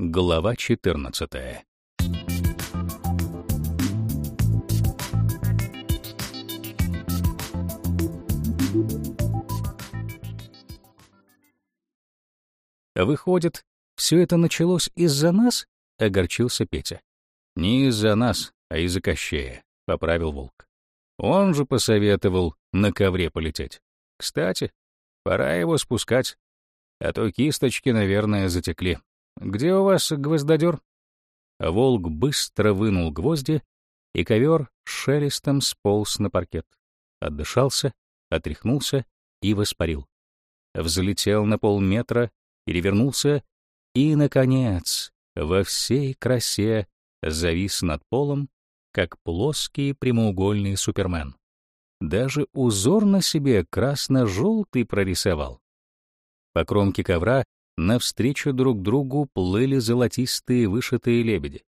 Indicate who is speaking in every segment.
Speaker 1: Глава 14. Выходит, все это началось из-за нас? огорчился Петя. Не из-за нас, а из-за Кощея, поправил Волк. Он же посоветовал на ковре полететь. Кстати, пора его спускать, а то кисточки, наверное, затекли. Где у вас гвоздодер? Волк быстро вынул гвозди, и ковер шелестом сполз на паркет. Отдышался, отряхнулся и воспарил. Взлетел на полметра, перевернулся и, наконец, во всей красе завис над полом, как плоский прямоугольный супермен. Даже узор на себе красно-желтый прорисовал. По кромке ковра навстречу друг другу плыли золотистые вышитые лебеди.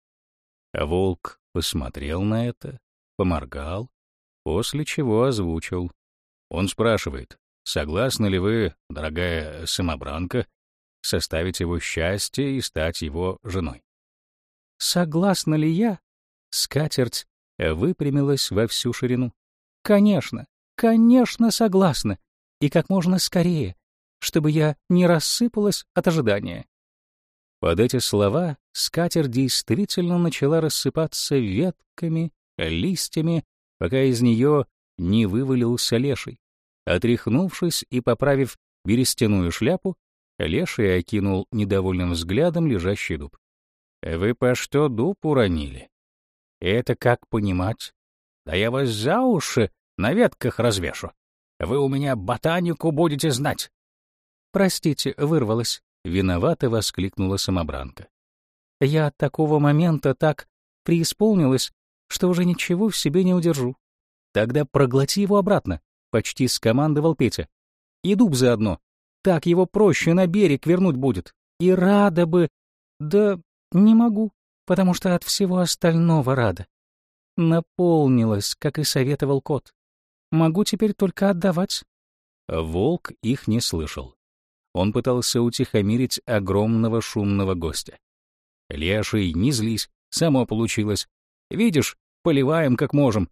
Speaker 1: Волк посмотрел на это, поморгал, после чего озвучил. Он спрашивает, согласны ли вы, дорогая самобранка, составить его счастье и стать его женой? Согласна ли я? Скатерть выпрямилась во всю ширину. Конечно, конечно, согласна. И как можно скорее чтобы я не рассыпалась от ожидания. Под эти слова скатер действительно начала рассыпаться ветками, листьями, пока из нее не вывалился леший. Отряхнувшись и поправив берестяную шляпу, леший окинул недовольным взглядом лежащий дуб. «Вы по что дуб уронили?» «Это как понимать?» «Да я вас за уши на ветках развешу. Вы у меня ботанику будете знать. «Простите, вырвалась», — виновато воскликнула самобранка. «Я от такого момента так преисполнилась, что уже ничего в себе не удержу. Тогда проглоти его обратно», — почти скомандовал Петя. «И дуб заодно. Так его проще на берег вернуть будет. И рада бы... Да не могу, потому что от всего остального рада. Наполнилась, как и советовал кот. Могу теперь только отдавать». Волк их не слышал. Он пытался утихомирить огромного шумного гостя. «Леший, не злись, само получилось. Видишь, поливаем как можем.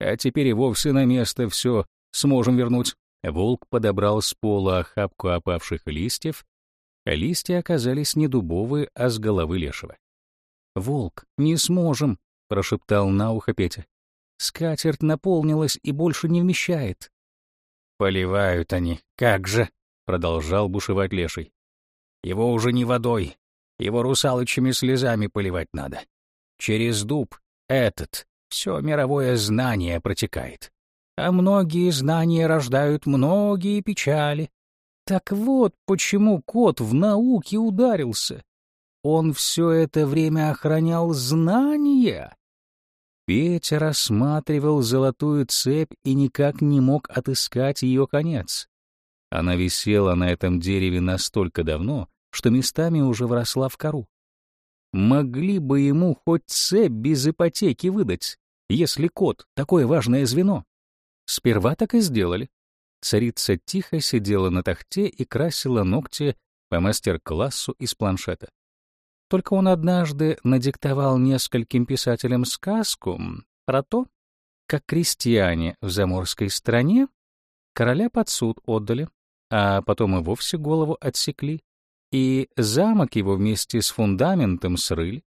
Speaker 1: А теперь и вовсе на место все сможем вернуть». Волк подобрал с пола охапку опавших листьев, листья оказались не дубовые, а с головы лешего. «Волк, не сможем», — прошептал на ухо Петя. «Скатерть наполнилась и больше не вмещает». «Поливают они, как же!» Продолжал бушевать леший. Его уже не водой, его русалочными слезами поливать надо. Через дуб этот все мировое знание протекает. А многие знания рождают многие печали. Так вот, почему кот в науке ударился. Он все это время охранял знания. Петя рассматривал золотую цепь и никак не мог отыскать ее конец. Она висела на этом дереве настолько давно, что местами уже вросла в кору. Могли бы ему хоть цепь без ипотеки выдать, если кот — такое важное звено. Сперва так и сделали. Царица тихо сидела на тахте и красила ногти по мастер-классу из планшета. Только он однажды надиктовал нескольким писателям сказку про то, как крестьяне в заморской стране короля под суд отдали, а потом и вовсе голову отсекли, и замок его вместе с фундаментом срыли.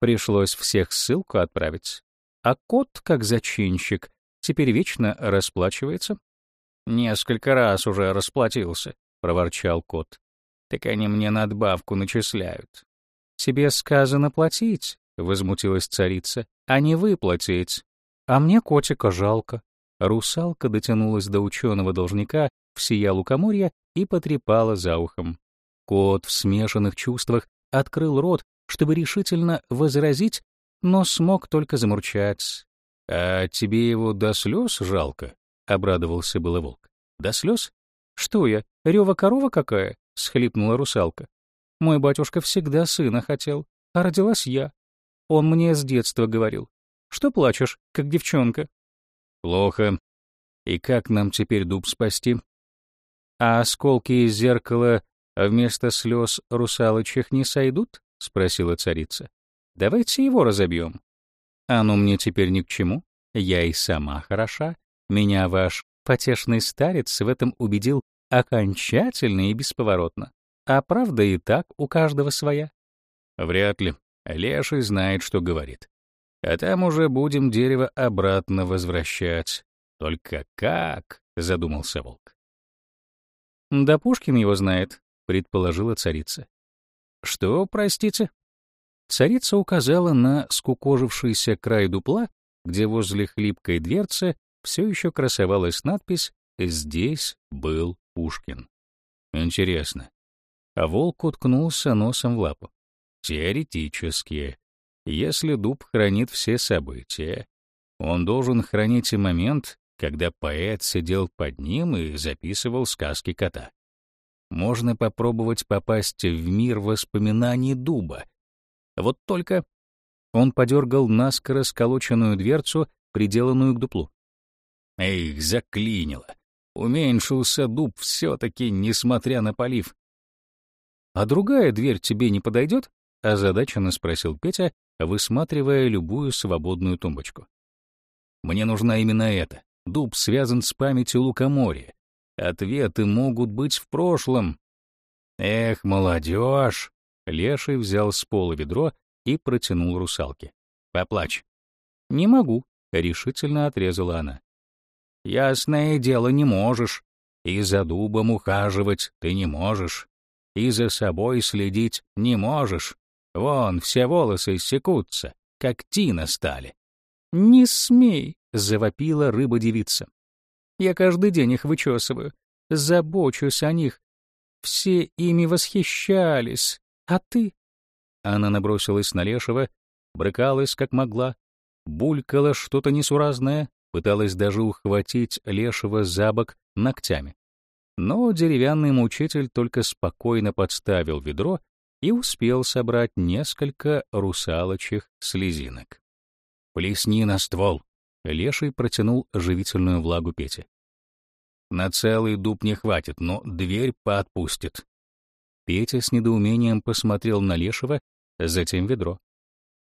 Speaker 1: Пришлось всех ссылку отправить. А кот, как зачинщик, теперь вечно расплачивается. «Несколько раз уже расплатился», — проворчал кот. «Так они мне надбавку начисляют». «Тебе сказано платить», — возмутилась царица, — «а не выплатить. А мне котика жалко». Русалка дотянулась до ученого должника всея лукоморья и потрепала за ухом. Кот в смешанных чувствах открыл рот, чтобы решительно возразить, но смог только замурчать. — А тебе его до слез жалко? — обрадовался было волк. — До слез? Что я, рева корова какая? — схлипнула русалка. — Мой батюшка всегда сына хотел, а родилась я. Он мне с детства говорил. Что плачешь, как девчонка? — Плохо. И как нам теперь дуб спасти? А осколки из зеркала вместо слез русалочих не сойдут? спросила царица. «Давайте его разобьем. Оно мне теперь ни к чему. Я и сама хороша. Меня ваш потешный старец в этом убедил окончательно и бесповоротно. А правда и так у каждого своя. Вряд ли. Леший знает, что говорит. А там уже будем дерево обратно возвращать. Только как? задумался волк. Да Пушкин его знает, предположила царица. Что, простите? Царица указала на скукожившийся край дупла, где возле хлипкой дверцы все еще красовалась надпись «Здесь был Пушкин». Интересно. А волк уткнулся носом в лапу. Теоретически, если дуб хранит все события, он должен хранить и момент, когда поэт сидел под ним и записывал сказки кота. Можно попробовать попасть в мир воспоминаний дуба. Вот только он подергал наскоро сколоченную дверцу, приделанную к дуплу. Эх, заклинило. Уменьшился дуб все-таки, несмотря на полив. «А другая дверь тебе не подойдет?» — озадаченно спросил Петя, высматривая любую свободную тумбочку. «Мне нужна именно эта. Дуб связан с памятью лукоморья. Ответы могут быть в прошлом». «Эх, молодежь!» Леший взял с пола ведро и протянул русалке. «Поплачь». «Не могу», — решительно отрезала она. «Ясное дело, не можешь. И за дубом ухаживать ты не можешь. И за собой следить не можешь. Вон, все волосы секутся, как тина стали. «Не смей!» — завопила рыба-девица. «Я каждый день их вычесываю, забочусь о них. Все ими восхищались, а ты...» Она набросилась на Лешего, брыкалась как могла, булькала что-то несуразное, пыталась даже ухватить Лешего за бок ногтями. Но деревянный мучитель только спокойно подставил ведро и успел собрать несколько русалочих слезинок. «Плесни на ствол!» — Леший протянул живительную влагу Пете. «На целый дуб не хватит, но дверь поотпустит». Петя с недоумением посмотрел на Лешего, затем ведро.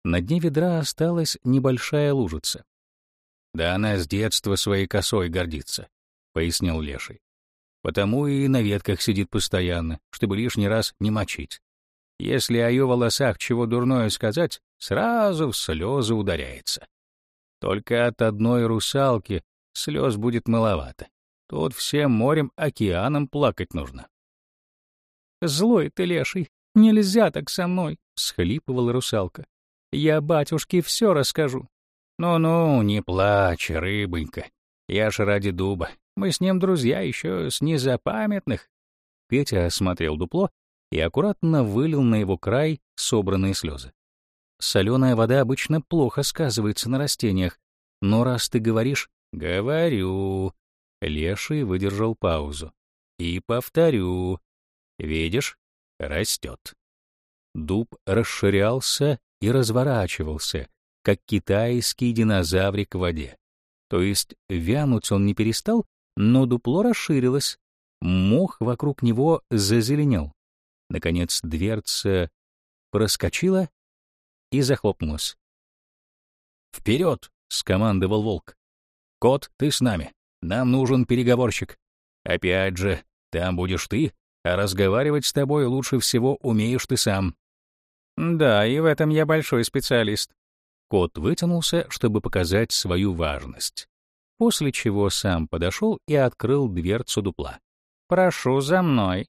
Speaker 1: На дне ведра осталась небольшая лужица. «Да она с детства своей косой гордится», — пояснил Леший. «Потому и на ветках сидит постоянно, чтобы лишний раз не мочить. Если о ее волосах чего дурное сказать, сразу в слезы ударяется. Только от одной русалки слез будет маловато. Тут всем морем, океаном плакать нужно. «Злой ты, леший, нельзя так со мной», — схлипывала русалка. «Я батюшке все расскажу». «Ну-ну, не плачь, рыбонька. Я ж ради дуба. Мы с ним друзья еще с незапамятных». Петя осмотрел дупло и аккуратно вылил на его край собранные слезы. Соленая вода обычно плохо сказывается на растениях, но раз ты говоришь «говорю», Леший выдержал паузу. «И повторю. Видишь, растет». Дуб расширялся и разворачивался, как китайский динозаврик в воде. То есть вянуть он не перестал, но дупло расширилось, мох вокруг него зазеленел. Наконец дверца проскочила и захлопнулась. «Вперед!» — скомандовал волк. «Кот, ты с нами. Нам нужен переговорщик. Опять же, там будешь ты, а разговаривать с тобой лучше всего умеешь ты сам». «Да, и в этом я большой специалист». Кот вытянулся, чтобы показать свою важность, после чего сам подошел и открыл дверцу дупла. «Прошу за мной».